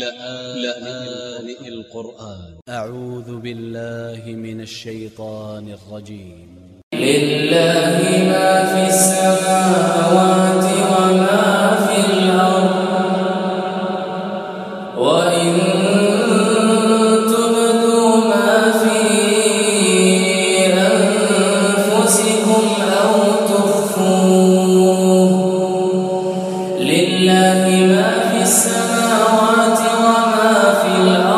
لآن القرآن. أ ع و ذ ب ا ل ل ه من ا ل ش ي ط ا ن ا ل ج ي م لله ما في السماوات وما في الأرض. وإن تبدوا ما في أنفسكم أو تخفوه. لله ما في السماوات وما في الأرض